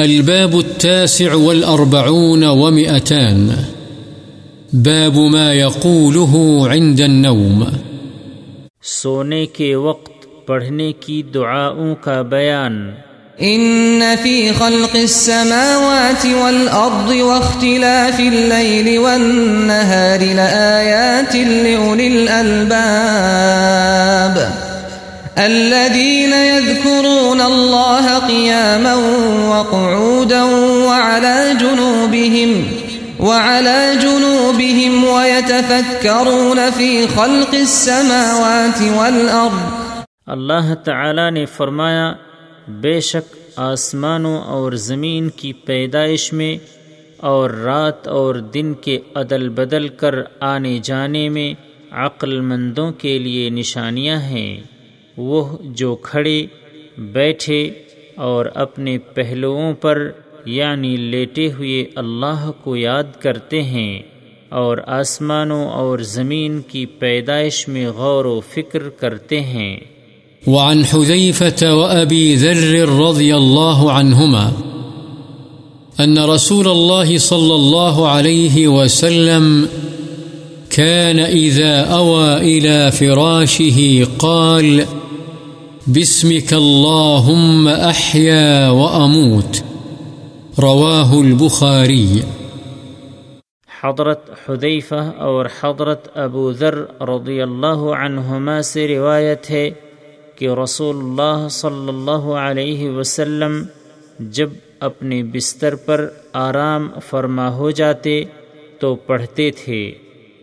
الباب التاسع والأربعون ومئتان. باب ما يقوله عند النوم. سونے کے وقت پڑھنے کی دعاؤں کا بیان۔ إن في خلق السماوات والأرض واختلاف الليل والنهار لآيات لأولي الألباب. الذين يذكرون الله قياما وقعودا وعلى جنوبهم وعلى جنوبهم ويتفكرون في خلق السماوات والأرض. اللہ تعالی نے فرمایا، بے شک آسمانوں اور زمین کی پیدائش میں اور رات اور دن کے عدل بدل کر آنے جانے میں عقل مندوں کے لیے نشانیاں ہیں۔ وہ جو کھڑے، بیٹھے اور اپنے پہلوؤں پر یعنی لیٹے ہوئے اللہ کو یاد کرتے ہیں اور آسمانوں اور زمین کی پیدائش میں غور و فکر کرتے ہیں۔ وعن حذيفة وأبي ذر رضي الله عنهما أن رسول الله صلى الله عليه وسلم كان إذا أوى إلى فراشه قال باسمك اللهم أحيا وأموت۔ رواه البخاري۔ حضرت حذیفہ اور حضرت ابو ذر رضی اللہ عنہما سے روایت ہے کہ رسول اللہ صلی اللہ علیہ وسلم جب اپنے بستر پر آرام فرما ہو جاتے تو پڑھتے تھے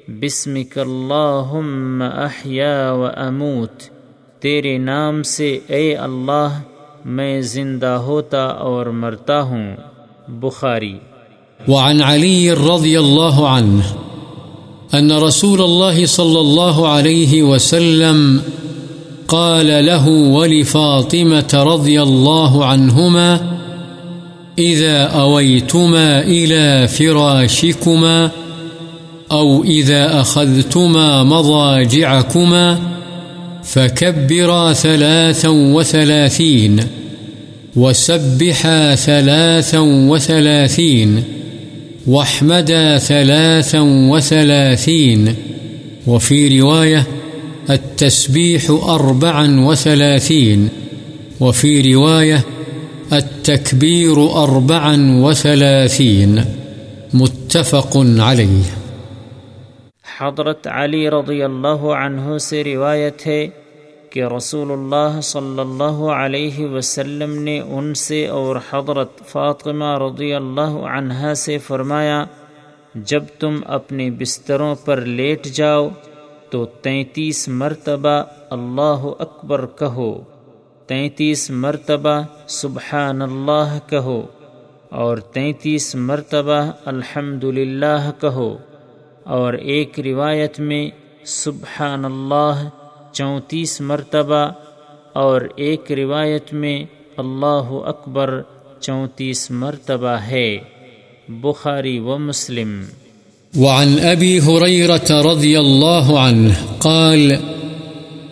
بسمک اللہم احیا و اموت تیرے نام سے اے اللہ میں زندہ ہوتا اور مرتا ہوں۔ بخاری۔ وعن علي رضي الله عنه أن رسول الله صلى الله عليه وسلم قال له ولفاطمة رضي الله عنهما إذا أويتما إلى فراشكما أو إذا أخذتما مضاجعكما فكبرا ثلاثا وثلاثين وسبحا ثلاثا وثلاثين واحمدا ثلاثا وثلاثين وفي رواية التسبيح أربعا وثلاثين وفي رواية التكبير أربعا وثلاثين متفق عليه حضرت علی رضی اللہ عنہ سے روایت ہے کہ رسول اللہ صلی اللہ علیہ وسلم نے ان سے اور حضرت فاطمہ رضی اللہ عنہ سے فرمایا، جب تم اپنے بستروں پر لیٹ جاؤ تو تینتیس مرتبہ اللہ اکبر کہو، تینتیس مرتبہ سبحان اللہ کہو اور تینتیس مرتبہ الحمد کہو۔ اور ایک روایت میں سبحان اللہ چونتیس مرتبہ اور ایک روایت میں اللہ اکبر چونتیس مرتبہ ہے۔ بخاری و مسلم۔ وعن أبي هريرة رضي الله عنه قال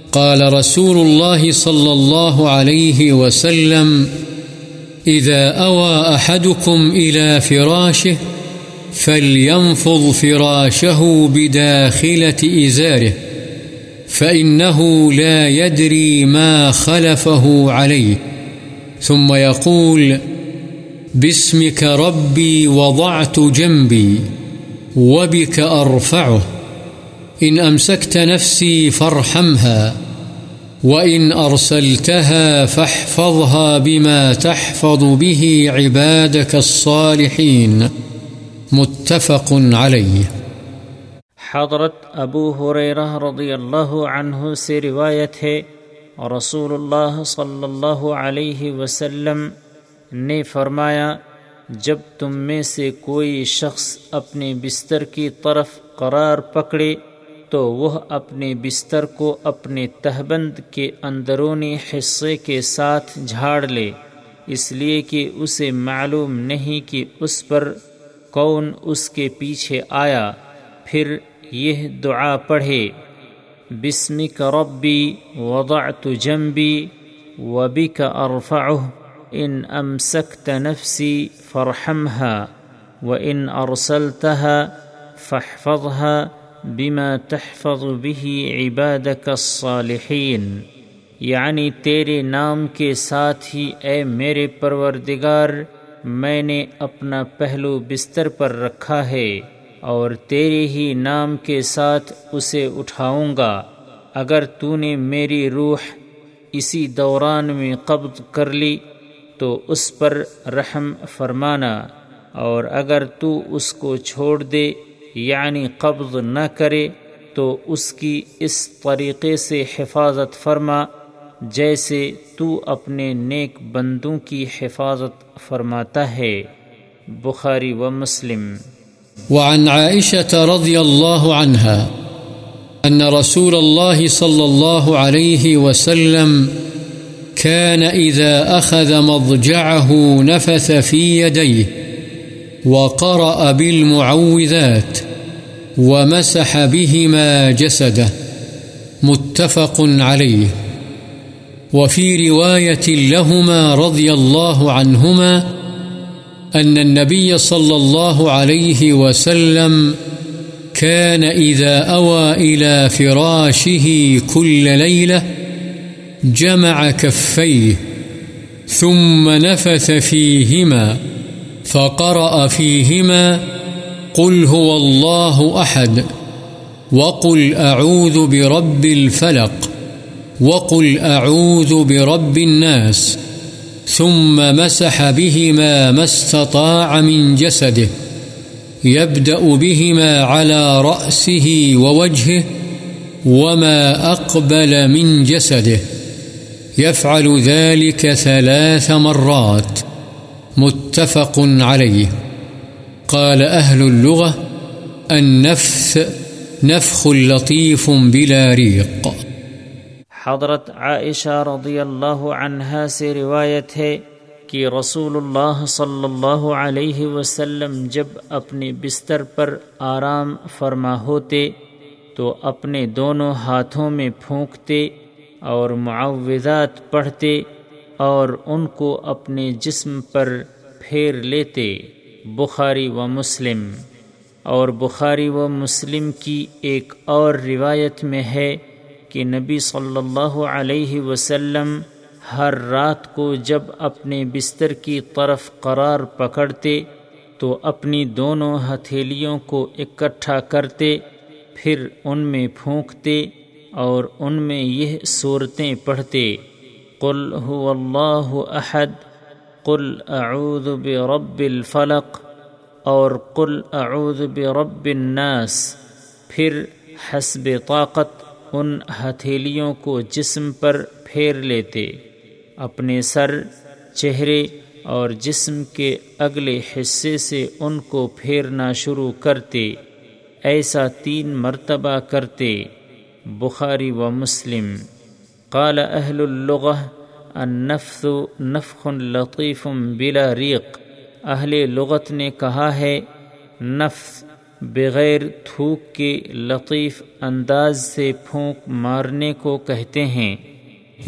قال رسول الله صلى الله عليه وسلم إذا أوى أحدكم إلى فراشه فلينفض فراشه بداخلة إزاره فإنه لا يدري ما خلفه عليه ثم يقول باسمك ربي وضعت جنبي وبك أرفعه إن أمسكت نفسي فارحمها وإن أرسلتها فاحفظها بما تحفظ به عبادك الصالحين متفق عليه حضرت ابو حریرہ رضی اللہ عنہ سے روایت ہے رسول اللہ صلی اللہ علیہ وسلم نے فرمایا، جب تم میں سے کوئی شخص اپنے بستر کی طرف قرار پکڑے، تو وہ اپنے بستر کو اپنے تہبند کے اندرونی حصے کے ساتھ جھاڑ لے۔ اس لیے کہ اسے معلوم نہیں کہ اس پر کون اس کے پیچھے آیا، پھر یہ دعا پڑھے، بسمک ربی وضعت جنبی وبک ارفعه ان امسکت نفسی فرحمها وإن أرسلتها فاحفظها بما تحفظ به عبادك الصالحين یعنی تیرے نام کے ساتھ ہی اے میرے پروردگار میں نے اپنا پہلو بستر پر رکھا ہے اور تیرے ہی نام کے ساتھ اسے اٹھاؤں گا۔ اگر تو نے میری روح اسی دوران میں قبض کر لی، تو اس پر رحم فرمانا۔ اور اگر تو اس کو چھوڑ دے یعنی قبض نہ کرے، تو اس کی اس طریقے سے حفاظت فرما۔ جیسے تو اپنے نیک بندوں کی حفاظت فرماتا ہے۔ بخاری و مسلم۔ وعن عائشة رضي الله عنها أن رسول الله صلى الله عليه وسلم كان إذا أخذ مضجعه نفث في يديه وقرأ بالمعوذات ومسح بهما جسده، متفق عليه وفي رواية لهما رضي الله عنهما أن النبي صلى الله عليه وسلم كان إذا أوى إلى فراشه كل ليلة جمع كفيه ثم نفث فيهما فقرأ فيهما قل هو الله أحد وقل أعوذ برب الفلق وقل أعوذ برب الناس ثم مسح بهما ما استطاع من جسده يبدأ بهما على رأسه ووجهه وما أقبل من جسده يفعل ذلك ثلاث مرات متفق عليه قال أهل اللغة النفث نفخ لطيف بلا ريق حضرت عائشہ رضی اللہ عنہا سے روایت ہے کہ رسول اللہ صلی اللہ علیہ وسلم جب اپنے بستر پر آرام فرما ہوتے تو اپنے دونوں ہاتھوں میں پھونکتے اور معوضات پڑھتے اور ان کو اپنے جسم پر پھیر لیتے، بخاری و مسلم۔ اور بخاری و مسلم کی ایک اور روایت میں ہے کہ نبی صلی اللہ علیہ وسلم ہر رات کو جب اپنے بستر کی طرف قرار پکڑتے، تو اپنی دونوں ہتھیلیوں کو اکٹھا کرتے، پھر ان میں پھونکتے اور ان میں یہ صورتیں پڑھتے، قل هو اللہ احد، قل اعوذ برب الفلق اور قل اعوذ برب الناس، پھر حسب طاقت ان ہتھیلیوں کو جسم پر پھیر لیتے، اپنے سر، چہرے اور جسم کے اگلے حصے سے ان کو پھیرنا شروع کرتے، ایسا تین مرتبہ کرتے۔ بخاری و مسلم۔ قال اہل اللغة النفث نفخ لطیف بلا ریق۔ اہل لغت نے کہا ہے نفث بغیر تھوک کے لطیف انداز سے پھونک مارنے کو کہتے ہیں۔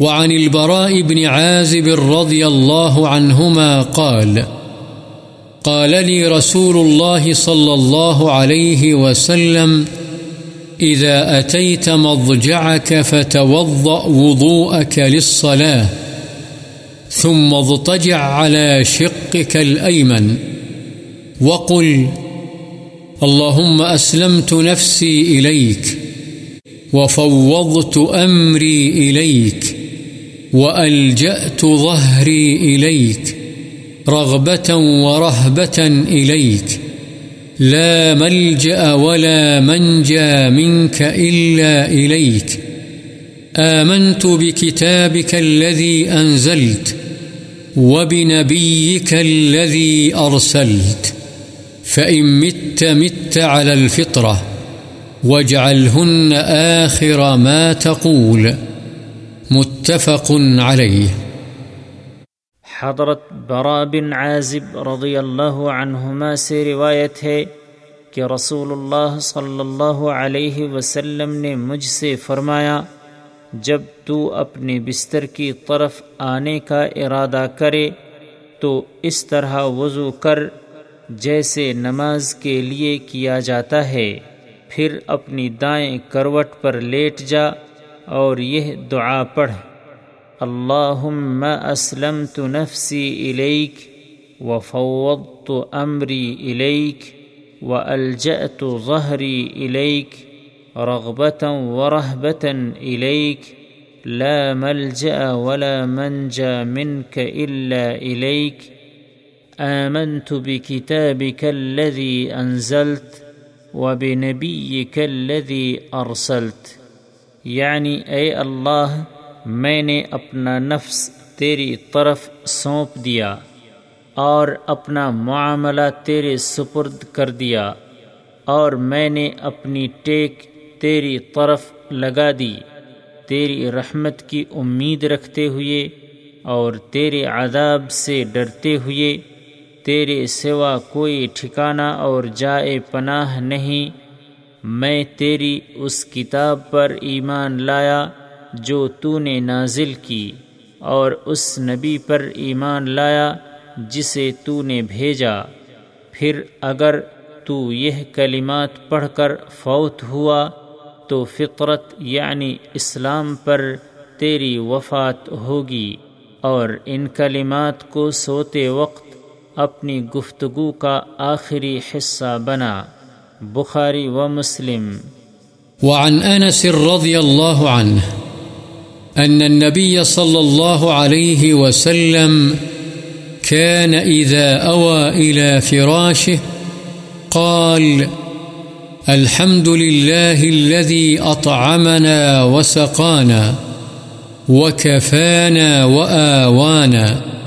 وعن البراء بن عازب رضي الله عنهما قال قال لي رسول الله صلى الله عليه وسلم إذا أتيت مضجعك فتوضأ وضوءك للصلاة، ثم اضطجع على شقك الأيمن، وقل اللهم أسلمت نفسي إليك وفوضت أمري إليك وألجأت ظهري إليك رغبة ورهبة إليك لا ملجأ ولا منجى منك إلا إليك آمنت بكتابك الذي أنزلت وبنبيك الذي أرسلت فإن مت مت على الفطرة واجعلهن آخر ما تقول متفق عليه حضرت برا بن عازب رضی اللہ عنہما سے روایت ہے کہ رسول اللہ صلی اللہ علیہ وسلم نے مجھ سے فرمایا، جب تو اپنے بستر کی طرف آنے کا ارادہ کرے تو اس طرح وضو کر جیسے نماز کے لیے کیا جاتا ہے، پھر اپنی دائیں کروٹ پر لیٹ جا اور یہ دعا پڑھ۔ اللہم اسلمت نفسی الیک وفوضت امری الیک والجأت ظہری الیک رغبتا ورہبتا الیک لا ملجأ ولا منجا منك إلا إليك آمنت بكتابك الذي أنزلت وبنبيك الذي أرسلت. یعنی اے اللہ، میں نے اپنا نفس تیری طرف سونپ دیا اور اپنا معاملہ تیرے سپرد کر دیا اور میں نے اپنی ٹیک تیری طرف لگا دی۔ تیری رحمت کی امید رکھتے ہوئے اور تیرے عذاب سے ڈرتے ہوئے تیرے سوا کوئی ٹھکانہ اور جائے پناہ نہیں۔ میں تیری اس کتاب پر ایمان لایا جو تو نے نازل کی، اور اس نبی پر ایمان لایا جسے تو نے بھیجا۔ پھر اگر تو یہ کلمات پڑھ کر فوت ہوا، تو فطرت یعنی اسلام پر تیری وفات ہوگی، اور ان کلمات کو سوتے وقت اپنی گفتگو کا آخری حصہ بنا۔ بخاری و مسلم۔ وعن انس رضی اللہ عنہ ان النبي صلى الله عليه وسلم كان إذا أوى إلى فراشه قال الحمد لله الذي أطعمنا وسقانا وكفانا وآوانا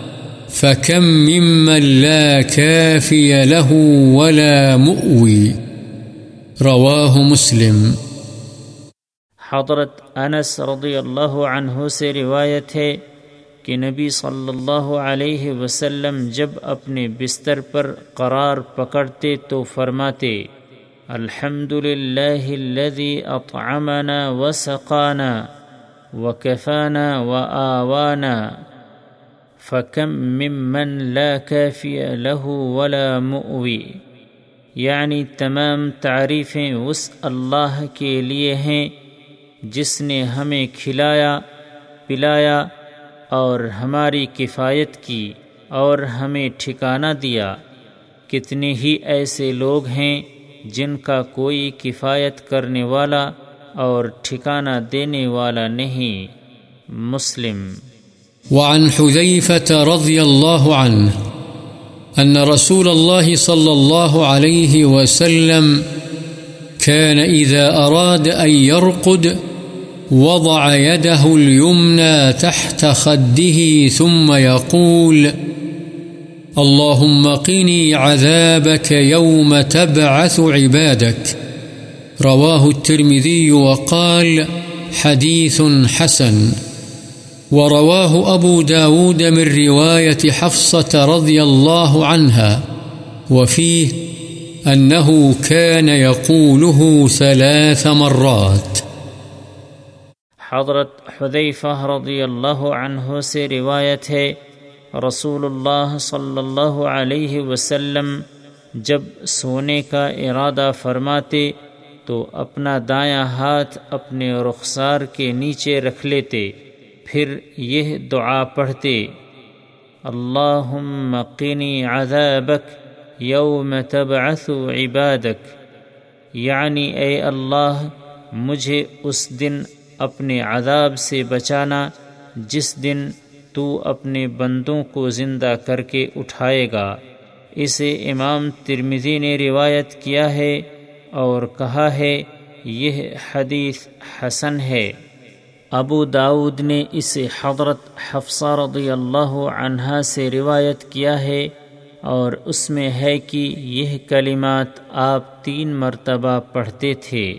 فكم ممن لا كافي له ولا مؤوي رواه مسلم حضرت انس رضی اللہ عنہ سے روایت ہے کہ نبی صلی اللہ علیہ وسلم جب اپنے بستر پر قرار پکڑتے تو فرماتے الحمد لله الذي أطعمنا وسقانا وكفانا وآوانا فكم ممن لا كافي له ولا مؤوي۔ یعنی تمام تعریفیں اس اللہ کے لیے ہیں جس نے ہمیں کھلایا، پلایا اور ہماری کفایت کی اور ہمیں ٹھکانہ دیا۔ کتنے ہی ایسے لوگ ہیں جن کا کوئی کفایت کرنے والا اور ٹھکانہ دینے والا نہیں۔ مسلم وعن حذيفة رضي الله عنه أن رسول الله صلى الله عليه وسلم كان إذا أراد أن يرقد وضع يده اليمنى تحت خده ثم يقول اللهم قني عذابك يوم تبعث عبادك رواه الترمذي وقال حديث حسن ورواه أبو داود من رواية حفصة رضي الله عنها، وفيه أنه كان يقوله ثلاث مرات. حضرت حذیفہ رضی اللہ عنہ سے روایت ہے، رسول اللہ صلی اللہ علیہ وسلم جب سونے کا ارادہ فرماتے تو اپنا دایاں ہاتھ اپنے رخسار کے نیچے رکھ لیتے۔ پھر یہ دعا پڑھتے اللہ مقینی عذابک یوم تبعث عبادک. یعنی اے اللہ، مجھے اس دن اپنے عذاب سے بچانا، جس دن تو اپنے بندوں کو زندہ کر کے اٹھائے گا۔ اسے امام ترمزی نے روایت کیا ہے اور کہا ہے، یہ حدیث حسن ہے۔ ابو داود نے اسے حضرت حفصہ رضی اللہ عنہا سے روایت کیا ہے اور اس میں ہے کہ یہ کلمات آپ تین مرتبہ پڑھتے تھے۔